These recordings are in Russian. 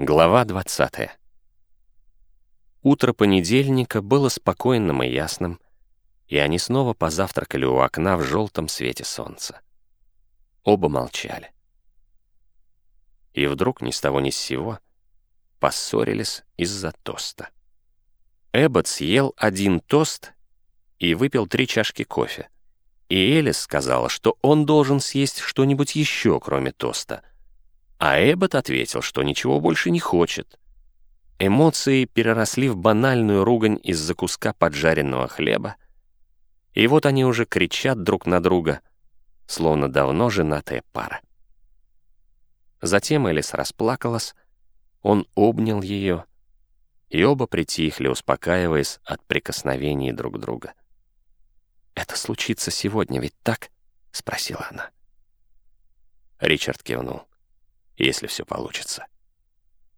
Глава 20. Утро понедельника было спокойным и ясным, и они снова позавтракали у окна в желтом свете солнца. Оба молчали. И вдруг ни с того ни с сего поссорились из-за тоста. Эббот съел один тост и выпил три чашки кофе. И Элис сказала, что он должен съесть что-нибудь еще, кроме тоста — а Эббот ответил, что ничего больше не хочет. Эмоции переросли в банальную ругань из-за куска поджаренного хлеба, и вот они уже кричат друг на друга, словно давно женатая пара. Затем Элис расплакалась, он обнял ее, и оба притихли, успокаиваясь от прикосновений друг друга. «Это случится сегодня, ведь так?» — спросила она. Ричард кивнул если все получится.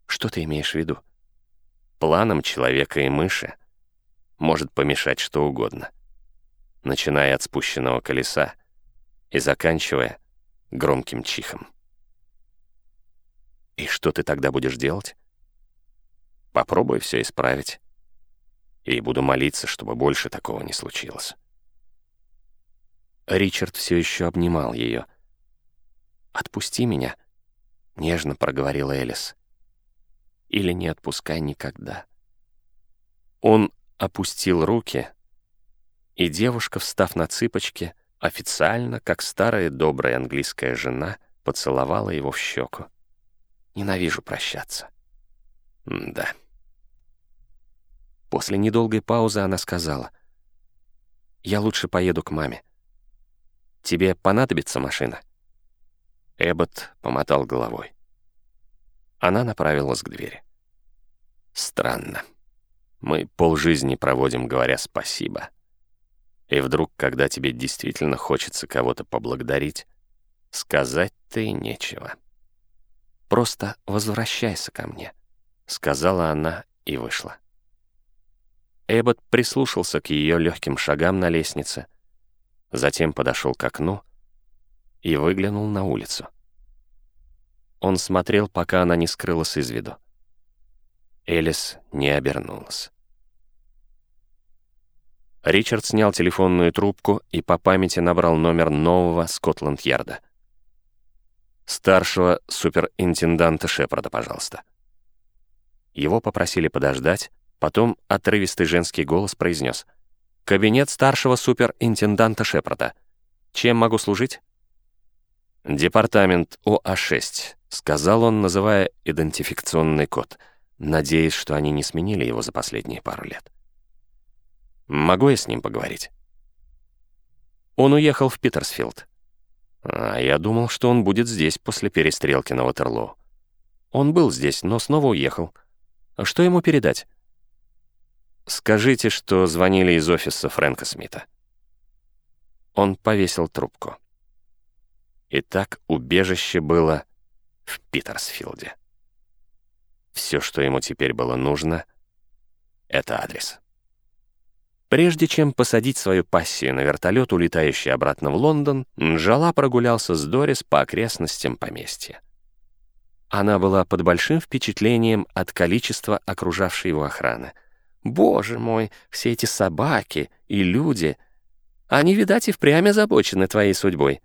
Что ты имеешь в виду? Планам человека и мыши может помешать что угодно, начиная от спущенного колеса и заканчивая громким чихом. И что ты тогда будешь делать? Попробуй все исправить. И буду молиться, чтобы больше такого не случилось. Ричард все еще обнимал ее. «Отпусти меня», — нежно проговорила Элис. «Или не отпускай никогда». Он опустил руки, и девушка, встав на цыпочки, официально, как старая добрая английская жена, поцеловала его в щеку. «Ненавижу прощаться». «Да». После недолгой паузы она сказала, «Я лучше поеду к маме. Тебе понадобится машина?» Эббот помотал головой. Она направилась к двери. Странно. Мы полжизни проводим, говоря спасибо. И вдруг, когда тебе действительно хочется кого-то поблагодарить, сказать-то и нечего. «Просто возвращайся ко мне», — сказала она и вышла. Эббот прислушался к ее легким шагам на лестнице, затем подошел к окну и выглянул на улицу. Он смотрел, пока она не скрылась из виду. Элис не обернулась. Ричард снял телефонную трубку и по памяти набрал номер нового Скотланд-Ярда. Старшего суперинтенданта Шепарда, пожалуйста. Его попросили подождать, потом отрывистый женский голос произнес. «Кабинет старшего суперинтенданта Шепарда. Чем могу служить?» «Департамент ОА-6», — сказал он, называя идентификационный код, надеясь, что они не сменили его за последние пару лет. «Могу я с ним поговорить?» Он уехал в Питерсфилд. А я думал, что он будет здесь после перестрелки на Ватерлоу. Он был здесь, но снова уехал. Что ему передать? Скажите, что звонили из офиса Фрэнка Смита. Он повесил трубку. Итак, убежище было в Питерсфилде. Все, что ему теперь было нужно, — это адрес. Прежде чем посадить свою пассию на вертолет, улетающий обратно в Лондон, Нжала прогулялся с Дорис по окрестностям поместья. Она была под большим впечатлением от количества окружавшей его охраны. «Боже мой, все эти собаки и люди! Они, видать, и впрямь озабочены твоей судьбой.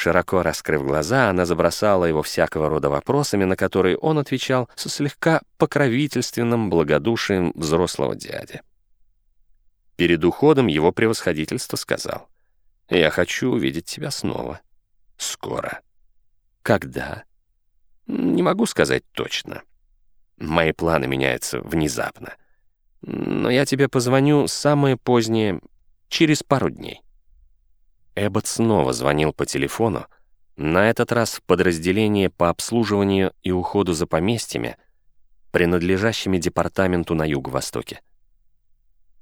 Широко раскрыв глаза, она забросала его всякого рода вопросами, на которые он отвечал со слегка покровительственным благодушием взрослого дяди. Перед уходом его превосходительство сказал, «Я хочу увидеть тебя снова. Скоро». «Когда?» «Не могу сказать точно. Мои планы меняются внезапно. Но я тебе позвоню самое позднее, через пару дней». Эббот снова звонил по телефону, на этот раз в подразделение по обслуживанию и уходу за поместьями, принадлежащими департаменту на юго-востоке.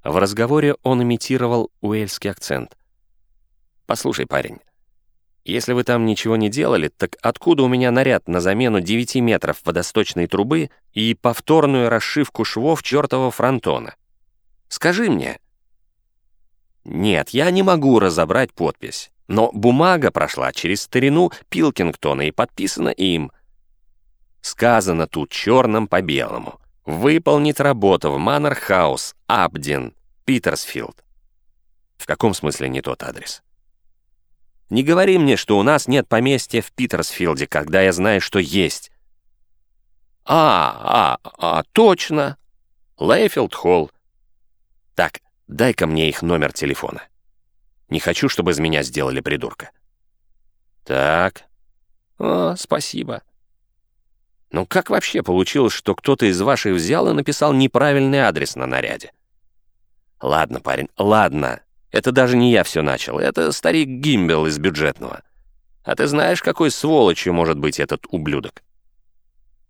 В разговоре он имитировал уэльский акцент. «Послушай, парень, если вы там ничего не делали, так откуда у меня наряд на замену 9 метров водосточной трубы и повторную расшивку швов чертова фронтона? Скажи мне, нет, я не могу разобрать подпись. Но бумага прошла через старину Пилкингтона и подписана им. Сказано тут черным по белому. Выполнить работу в Манор-хаус, Абдин, Питерсфилд. В каком смысле не тот адрес? Не говори мне, что у нас нет поместья в Питерсфилде, когда я знаю, что есть. А, а, а, точно. Лейфилд Холл. Так, дай-ка мне их номер телефона. Не хочу, чтобы из меня сделали придурка. Так. О, спасибо. Ну как вообще получилось, что кто-то из ваших взял и написал неправильный адрес на наряде? Ладно, парень, ладно. Это даже не я все начал, это старик Гимбел из бюджетного. А ты знаешь, какой сволочью может быть этот ублюдок?